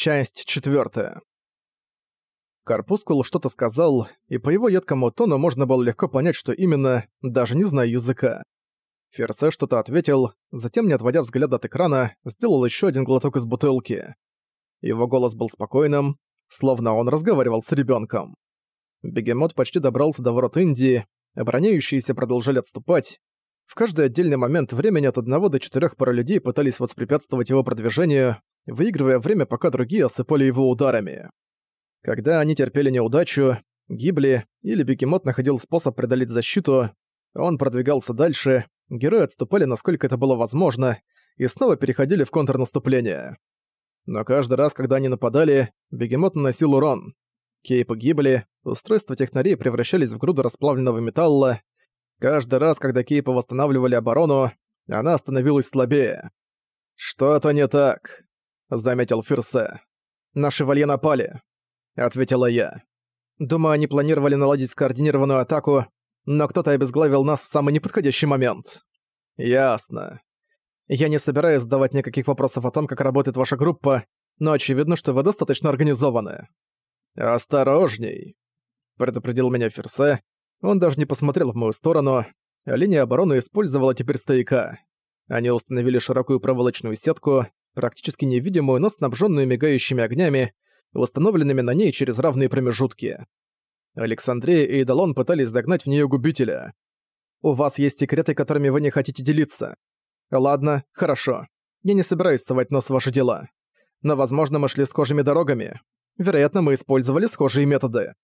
Часть четвертая. Карпускул что-то сказал, и по его едкому тону можно было легко понять, что именно, даже не зная языка. Ферсе что-то ответил, затем, не отводя взгляд от экрана, сделал еще один глоток из бутылки. Его голос был спокойным, словно он разговаривал с ребенком. Бегемот почти добрался до ворот Индии, обороняющиеся продолжали отступать. В каждый отдельный момент времени от одного до четырех пара людей пытались воспрепятствовать его продвижению, выигрывая время, пока другие осыпали его ударами. Когда они терпели неудачу, гибли или бегемот находил способ преодолеть защиту, он продвигался дальше, герои отступали насколько это было возможно и снова переходили в контрнаступление. Но каждый раз, когда они нападали, бегемот наносил урон. Кейпы гибли, устройства технарей превращались в груду расплавленного металла. Каждый раз, когда кейпы восстанавливали оборону, она становилась слабее. «Что-то не так», — заметил Фирсе. «Наши валье напали», — ответила я. «Думаю, они планировали наладить скоординированную атаку, но кто-то обезглавил нас в самый неподходящий момент». «Ясно. Я не собираюсь задавать никаких вопросов о том, как работает ваша группа, но очевидно, что вы достаточно организованы». «Осторожней», — предупредил меня Ферсе. Он даже не посмотрел в мою сторону. Линия обороны использовала теперь стояка. Они установили широкую проволочную сетку, практически невидимую, но снабженную мигающими огнями, установленными на ней через равные промежутки. Александрия и Эйдалон пытались загнать в нее губителя. «У вас есть секреты, которыми вы не хотите делиться. Ладно, хорошо. Я не собираюсь совать нос в ваши дела. Но, возможно, мы шли схожими дорогами. Вероятно, мы использовали схожие методы».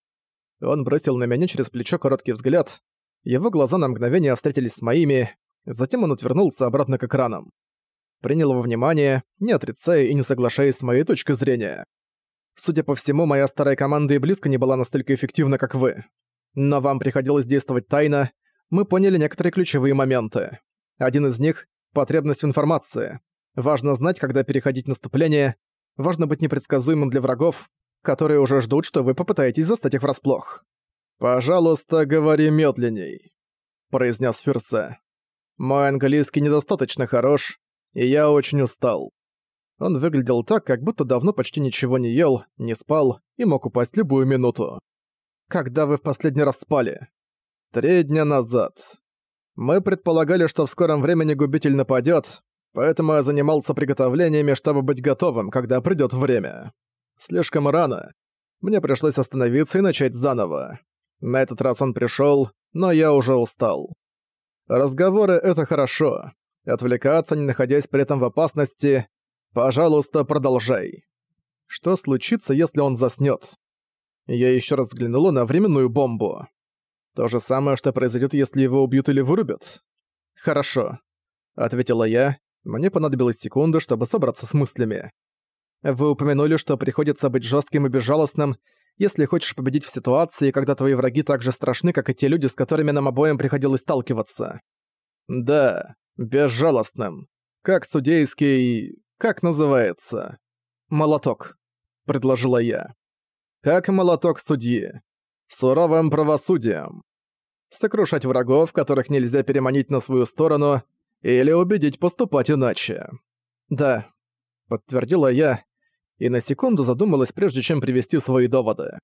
Он бросил на меня через плечо короткий взгляд. Его глаза на мгновение встретились с моими, затем он отвернулся обратно к экранам принял во внимание, не отрицая и не соглашаясь с моей точкой зрения. Судя по всему, моя старая команда и близко не была настолько эффективна, как вы. Но вам приходилось действовать тайно, мы поняли некоторые ключевые моменты. Один из них — потребность в информации. Важно знать, когда переходить наступление, важно быть непредсказуемым для врагов, которые уже ждут, что вы попытаетесь застать их врасплох. «Пожалуйста, говори медленней», — произнес Фирсе. «Мой английский недостаточно хорош, и я очень устал. Он выглядел так, как будто давно почти ничего не ел, не спал и мог упасть любую минуту. «Когда вы в последний раз спали?» «Три дня назад. Мы предполагали, что в скором времени губитель нападёт, поэтому я занимался приготовлениями, чтобы быть готовым, когда придёт время. Слишком рано. Мне пришлось остановиться и начать заново. На этот раз он пришёл, но я уже устал. Разговоры — это хорошо, Отвлекаться, не находясь при этом в опасности. Пожалуйста, продолжай. Что случится, если он заснёт? Я ещё раз взглянула на временную бомбу. То же самое, что произойдёт, если его убьют или вырубят. Хорошо, ответила я. Мне понадобилась секунда, чтобы собраться с мыслями. Вы упомянули, что приходится быть жёстким и безжалостным, если хочешь победить в ситуации, когда твои враги так же страшны, как и те люди, с которыми нам обоим приходилось сталкиваться. Да, безжалостным. Как судейский... как называется? Молоток, предложила я. Как молоток судьи. Суровым правосудием. Сокрушать врагов, которых нельзя переманить на свою сторону, или убедить поступать иначе. Да, подтвердила я, и на секунду задумалась, прежде чем привести свои доводы.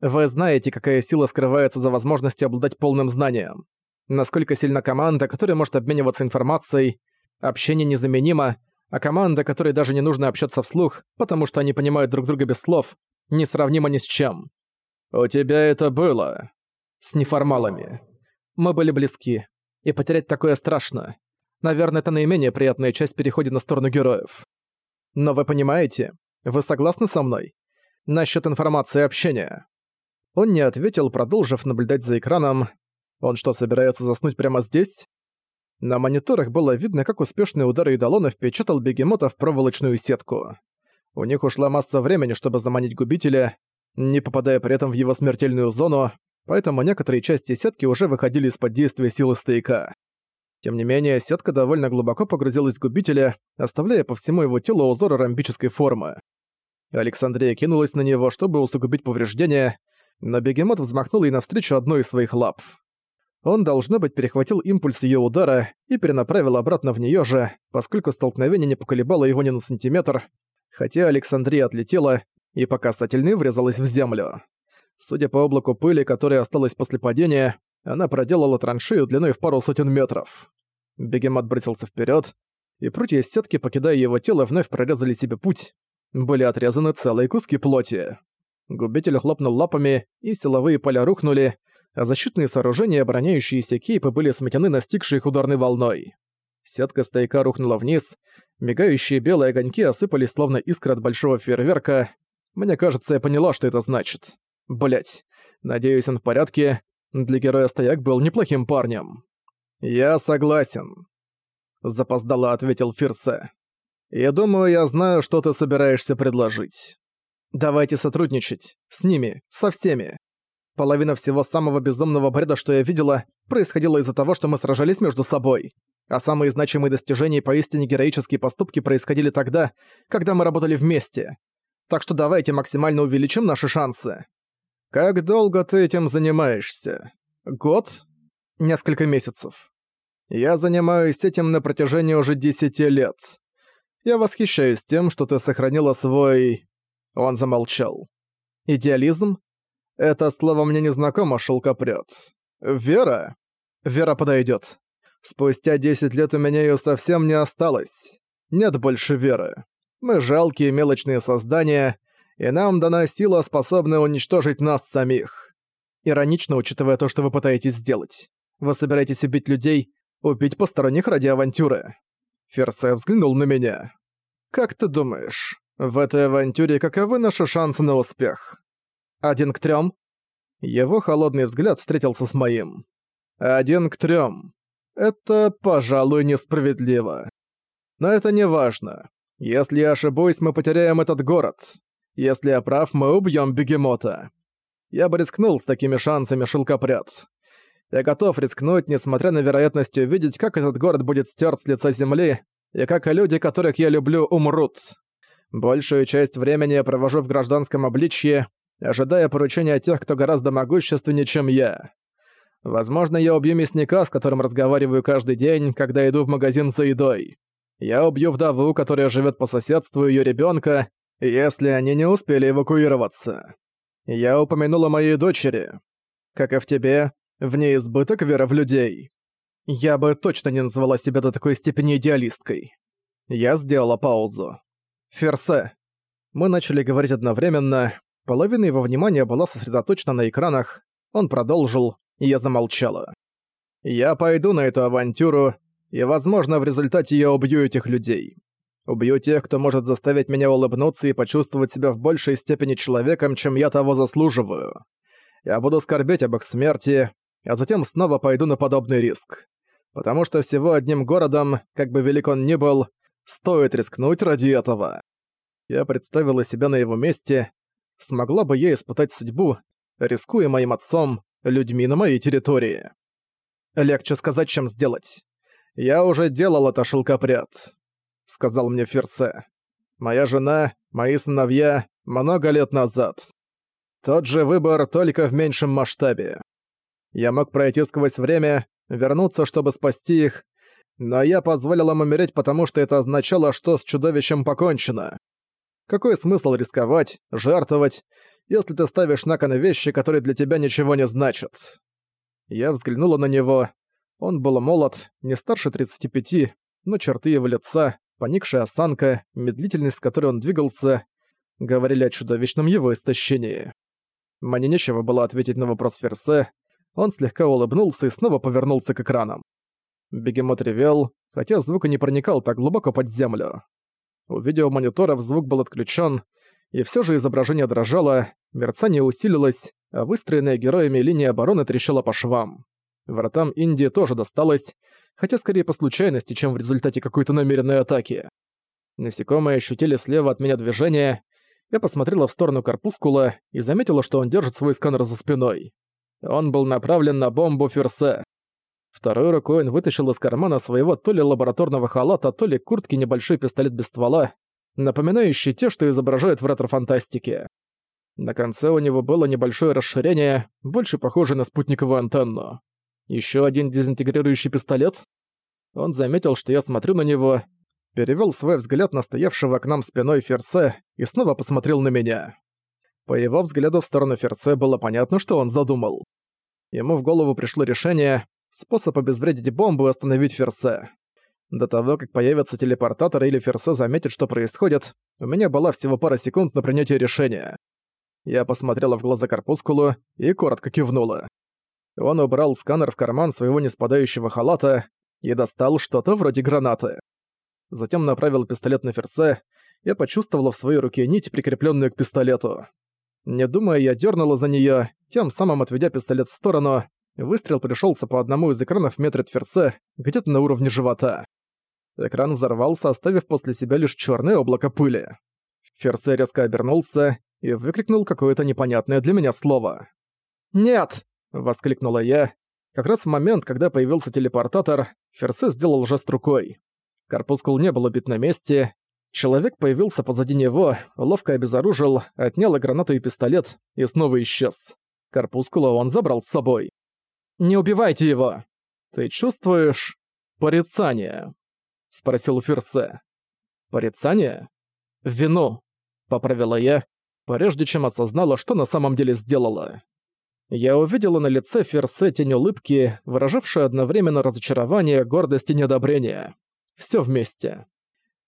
Вы знаете, какая сила скрывается за возможностью обладать полным знанием насколько сильна команда, которая может обмениваться информацией, общение незаменимо, а команда, которой даже не нужно общаться вслух, потому что они понимают друг друга без слов, несравнима ни с чем. «У тебя это было?» «С неформалами. Мы были близки. И потерять такое страшно. Наверное, это наименее приятная часть перехода на сторону героев. Но вы понимаете, вы согласны со мной? Насчет информации и общения?» Он не ответил, продолжив наблюдать за экраном, он что, собирается заснуть прямо здесь? На мониторах было видно, как успешные удары Идолона впечатал бегемота в проволочную сетку. У них ушла масса времени, чтобы заманить губителя, не попадая при этом в его смертельную зону, поэтому некоторые части сетки уже выходили из-под действия силы стояка. Тем не менее, сетка довольно глубоко погрузилась в губителя, оставляя по всему его телу узоры ромбической формы. Александрия кинулась на него, чтобы усугубить повреждения, но бегемот взмахнул ей навстречу одной из своих лап. Он, должно быть, перехватил импульс ее удара и перенаправил обратно в нее же, поскольку столкновение не поколебало его ни на сантиметр, хотя Александрия отлетела и по касательной врезалась в землю. Судя по облаку пыли, которая осталась после падения, она проделала траншею длиной в пару сотен метров. Бегемот бросился вперед, и прутья из сетки, покидая его тело, вновь прорезали себе путь. Были отрезаны целые куски плоти. Губитель хлопнул лапами, и силовые поля рухнули, а защитные сооружения, обороняющиеся кейпы, были сметены настигшей их ударной волной. Сетка стояка рухнула вниз, мигающие белые огоньки осыпались словно искры от большого фейерверка. Мне кажется, я поняла, что это значит. Блять, надеюсь, он в порядке. Для героя стояк был неплохим парнем. «Я согласен», — запоздало ответил Фирсе. «Я думаю, я знаю, что ты собираешься предложить. Давайте сотрудничать. С ними, со всеми. Половина всего самого безумного бреда, что я видела, происходила из-за того, что мы сражались между собой. А самые значимые достижения и поистине героические поступки происходили тогда, когда мы работали вместе. Так что давайте максимально увеличим наши шансы. Как долго ты этим занимаешься? Год? Несколько месяцев. Я занимаюсь этим на протяжении уже десяти лет. Я восхищаюсь тем, что ты сохранила свой... Он замолчал. Идеализм? Это слово мне не знакомо, шелкопряд. Вера? Вера подойдет. Спустя 10 лет у меня её совсем не осталось. Нет больше веры. Мы жалкие мелочные создания, и нам дана сила, способная уничтожить нас самих. Иронично, учитывая то, что вы пытаетесь сделать. Вы собираетесь убить людей, убить посторонних ради авантюры. Ферсе взглянул на меня. «Как ты думаешь, в этой авантюре каковы наши шансы на успех? Один к трём?» Его холодный взгляд встретился с моим. «Один к трём. Это, пожалуй, несправедливо. Но это не важно. Если я ошибусь, мы потеряем этот город. Если я прав, мы убьем бегемота. Я бы рискнул с такими шансами, шелкопряд. Я готов рискнуть, несмотря на вероятность увидеть, как этот город будет стерт с лица земли, и как люди, которых я люблю, умрут. Большую часть времени я провожу в гражданском обличье, ожидая поручения тех, кто гораздо могущественнее, чем я. Возможно, я убью мясника, с которым разговариваю каждый день, когда иду в магазин за едой. Я убью вдову, которая живет по соседству ее ребенка, если они не успели эвакуироваться. Я упомянула моей дочери. Как и в тебе, в ней избыток веры в людей. Я бы точно не назвала себя до такой степени идеалисткой. Я сделала паузу. Ферсе. Мы начали говорить одновременно, половина его внимания была сосредоточена на экранах, он продолжил, и я замолчала. «Я пойду на эту авантюру, и, возможно, в результате я убью этих людей. Убью тех, кто может заставить меня улыбнуться и почувствовать себя в большей степени человеком, чем я того заслуживаю. Я буду скорбеть об их смерти, а затем снова пойду на подобный риск. Потому что всего одним городом, как бы велик он ни был, стоит рискнуть ради этого. Я представила себя на его месте, смогла бы я испытать судьбу, рискуя моим отцом, людьми на моей территории. Легче сказать, чем сделать. «Я уже делал это, шелкопряд», — сказал мне Ферсе. «Моя жена, мои сыновья, много лет назад. Тот же выбор, только в меньшем масштабе. Я мог пройти сквозь время, вернуться, чтобы спасти их, но я позволил им умереть, потому что это означало, что с чудовищем покончено. Какой смысл рисковать, жертвовать, если ты ставишь на кон вещи, которые для тебя ничего не значат. Я взглянула на него. Он был молод, не старше 35, но черты его лица, поникшая осанка, медлительность, с которой он двигался, говорили о чудовищном его истощении. Мне нечего было ответить на вопрос Ферсе. Он слегка улыбнулся и снова повернулся к экранам. Бегемот ревел, хотя звук и не проникал так глубоко под землю. У видеомониторов звук был отключен, и все же изображение дрожало, мерцание усилилось, а выстроенная героями линия обороны трещала по швам. Вратам Индии тоже досталось, хотя скорее по случайности, чем в результате какой-то намеренной атаки. Насекомые ощутили слева от меня движение, я посмотрела в сторону корпускула и заметила, что он держит свой сканер за спиной. Он был направлен на бомбу Ферсе. Второй рукой он вытащил из кармана своего то ли лабораторного халата, то ли куртки небольшой пистолет без ствола напоминающие те, что изображают в ретро-фантастике. На конце у него было небольшое расширение, больше похожее на спутниковую антенну. Еще один дезинтегрирующий пистолет. Он заметил, что я смотрю на него. перевёл свой взгляд на стоявшего к нам спиной Ферсе и снова посмотрел на меня. По его взгляду в сторону Ферсе было понятно, что он задумал. Ему в голову пришло решение способ обезвредить бомбу и остановить Ферсе. До того, как появится телепортатор или Ферсе заметит, что происходит, у меня была всего пара секунд на принятие решения. Я посмотрела в глаза Корпускулу и коротко кивнула. Он убрал сканер в карман своего неспадающего халата и достал что-то вроде гранаты. Затем направил пистолет на Ферсе, я почувствовала в своей руке нить, прикрепленную к пистолету. Не думая, я дернула за нее, тем самым отведя пистолет в сторону. Выстрел пришелся по одному из экранов в метре от Ферсе, где-то на уровне живота. Экран взорвался, оставив после себя лишь черное облако пыли. Ферсе резко обернулся и выкрикнул какое-то непонятное для меня слово. «Нет!» — воскликнула я. Как раз в момент, когда появился телепортатор, Ферсе сделал жест рукой. Корпускул не был убит на месте. Человек появился позади него, ловко обезоружил, отнял гранату и пистолет и снова исчез. Корпускула он забрал с собой. «Не убивайте его! Ты чувствуешь... порицание?» — спросил Ферсе. «Порицание? Вину», — поправила я, прежде чем осознала, что на самом деле сделала. Я увидела на лице Ферсе тень улыбки, выражавшую одновременно разочарование, гордость и неодобрение. Всё вместе.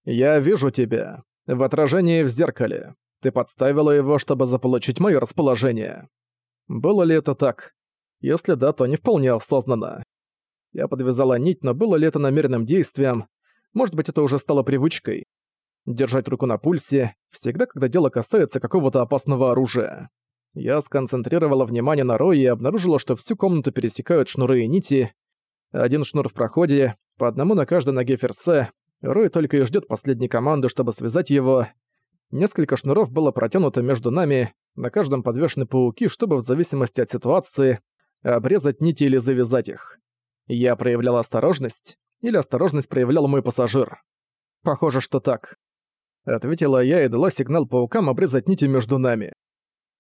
«Я вижу тебя. В отражении в зеркале. Ты подставила его, чтобы заполучить моё расположение». Было ли это так? Если да, то не вполне осознанно. Я подвязала нить, но было ли это намеренным действием, может быть, это уже стало привычкой. Держать руку на пульсе, всегда, когда дело касается какого-то опасного оружия. Я сконцентрировала внимание на Рое и обнаружила, что всю комнату пересекают шнуры и нити. Один шнур в проходе, по одному на каждой ноге ферсе. Рой только и ждет последней команды, чтобы связать его. Несколько шнуров было протянуто между нами, на каждом подвешены пауки, чтобы в зависимости от ситуации обрезать нити или завязать их. Я проявляла осторожность, или осторожность проявлял мой пассажир? Похоже, что так. Ответила я и дала сигнал паукам обрезать нити между нами.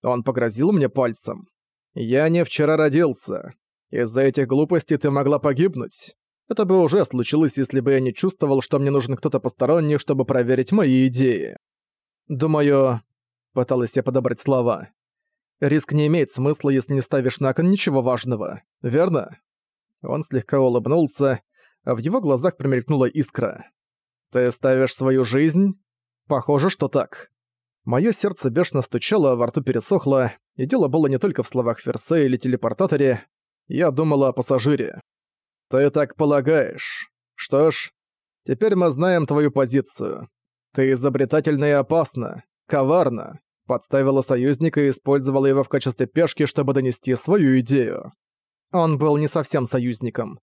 Он погрозил мне пальцем. «Я не вчера родился. Из-за этих глупостей ты могла погибнуть. Это бы уже случилось, если бы я не чувствовал, что мне нужен кто-то посторонний, чтобы проверить мои идеи. Думаю...» Пыталась я подобрать слова. «Риск не имеет смысла, если не ставишь на кон ничего важного, верно?» Он слегка улыбнулся, а в его глазах промелькнула искра. «Ты ставишь свою жизнь?» «Похоже, что так». Моё сердце бешено стучало, а во рту пересохло, и дело было не только в словах Ферсе или телепортаторе. Я думала о пассажире. «Ты так полагаешь. Что ж, теперь мы знаем твою позицию. Ты изобретательна и опасна, коварна, подставила союзника и использовала его в качестве пешки, чтобы донести свою идею. Он был не совсем союзником.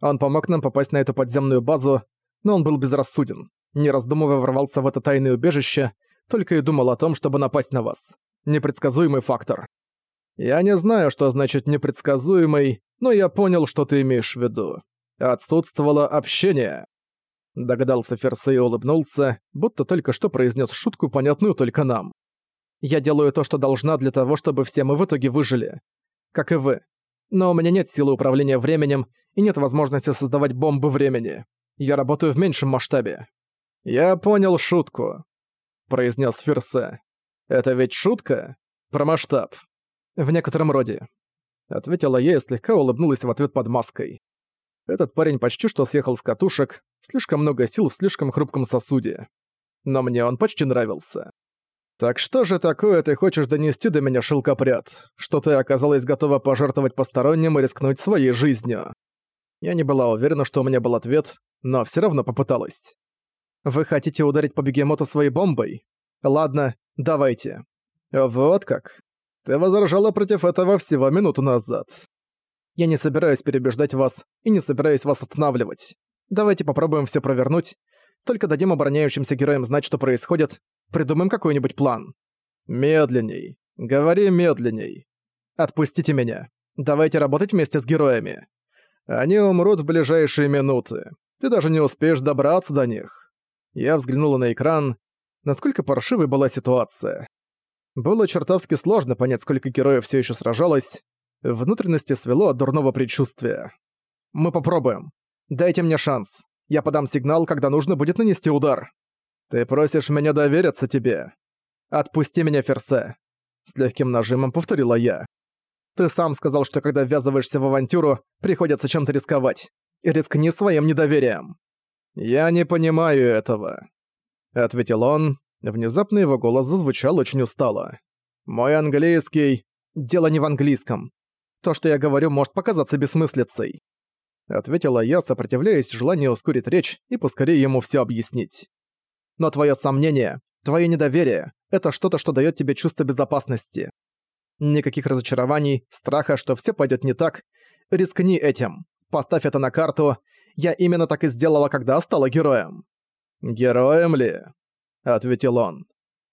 Он помог нам попасть на эту подземную базу, но он был безрассуден. Не раздумывая ворвался в это тайное убежище, только и думал о том, чтобы напасть на вас. Непредсказуемый фактор. Я не знаю, что значит непредсказуемый, но я понял, что ты имеешь в виду. Отсутствовало общение. Догадался Ферсей и улыбнулся, будто только что произнес шутку, понятную только нам. Я делаю то, что должна для того, чтобы все мы в итоге выжили. Как и вы. Но у меня нет силы управления временем и нет возможности создавать бомбы времени. Я работаю в меньшем масштабе». «Я понял шутку», — произнес Ферсе. «Это ведь шутка? Про масштаб?» «В некотором роде», — ответила я и слегка улыбнулась в ответ под маской. Этот парень почти что съехал с катушек, слишком много сил в слишком хрупком сосуде. Но мне он почти нравился. «Так что же такое ты хочешь донести до меня, шелкопряд? Что ты оказалась готова пожертвовать посторонним и рискнуть своей жизнью?» Я не была уверена, что у меня был ответ, но все равно попыталась. «Вы хотите ударить по бегемоту своей бомбой? Ладно, давайте». «Вот как. Ты возражала против этого всего минуту назад. Я не собираюсь переубеждать вас и не собираюсь вас останавливать. Давайте попробуем все провернуть. Только дадим обороняющимся героям знать, что происходит, Придумаем какой-нибудь план. Медленней. Говори медленней. Отпустите меня. Давайте работать вместе с героями. Они умрут в ближайшие минуты. Ты даже не успеешь добраться до них. Я взглянула на экран. Насколько паршивой была ситуация. Было чертовски сложно понять, сколько героев все еще сражалось. Внутренности свело от дурного предчувствия. Мы попробуем. Дайте мне шанс. Я подам сигнал, когда нужно будет нанести удар. Ты просишь меня довериться тебе. Отпусти меня, Ферсе. С легким нажимом повторила я. Ты сам сказал, что когда ввязываешься в авантюру, приходится чем-то рисковать. И рискни своим недоверием. Я не понимаю этого. Ответил он. Внезапно его голос зазвучал очень устало. Мой английский... Дело не в английском. То, что я говорю, может показаться бессмыслицей. Ответила я, сопротивляясь желанию ускорить речь и поскорее ему все объяснить. Но твое сомнение, твое недоверие — это что-то, что дает тебе чувство безопасности. Никаких разочарований, страха, что все пойдет не так. Рискни этим. Поставь это на карту. Я именно так и сделала, когда стала героем. «Героем ли?» — ответил он.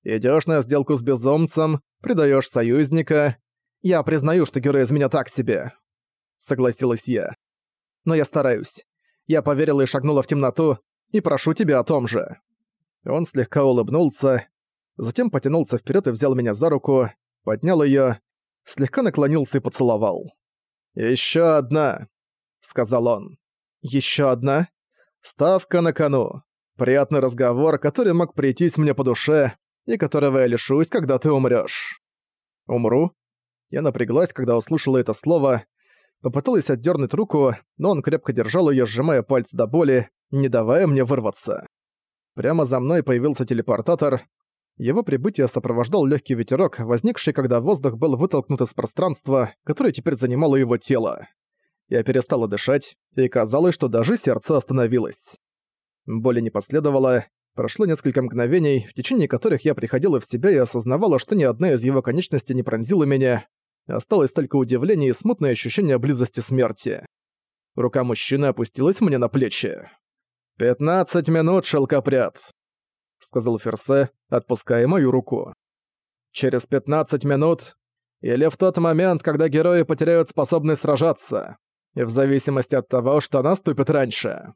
Идешь на сделку с безумцем, предаешь союзника. Я признаю, что герой из меня так себе. Согласилась я. Но я стараюсь. Я поверила и шагнула в темноту, и прошу тебя о том же. Он слегка улыбнулся, затем потянулся вперед и взял меня за руку, поднял ее, слегка наклонился и поцеловал. Еще одна», — сказал он. Еще одна? Ставка на кону. Приятный разговор, который мог прийтись мне по душе, и которого я лишусь, когда ты умрёшь. Умру? Я напряглась, когда услышала это слово, попыталась отдернуть руку, но он крепко держал ее, сжимая пальцы до боли, не давая мне вырваться. Прямо за мной появился телепортатор. Его прибытие сопровождал легкий ветерок, возникший, когда воздух был вытолкнут из пространства, которое теперь занимало его тело. Я перестала дышать, и казалось, что даже сердце остановилось. Боли не последовало, Прошло несколько мгновений, в течение которых я приходила в себя и осознавала, что ни одна из его конечностей не пронзила меня. Осталось только удивление и смутное ощущение близости смерти. Рука мужчины опустилась мне на плечи. «Пятнадцать минут, шелкопряд», — сказал Ферсе, отпуская мою руку. «Через пятнадцать минут, или в тот момент, когда герои потеряют способность сражаться, в зависимости от того, что наступит раньше».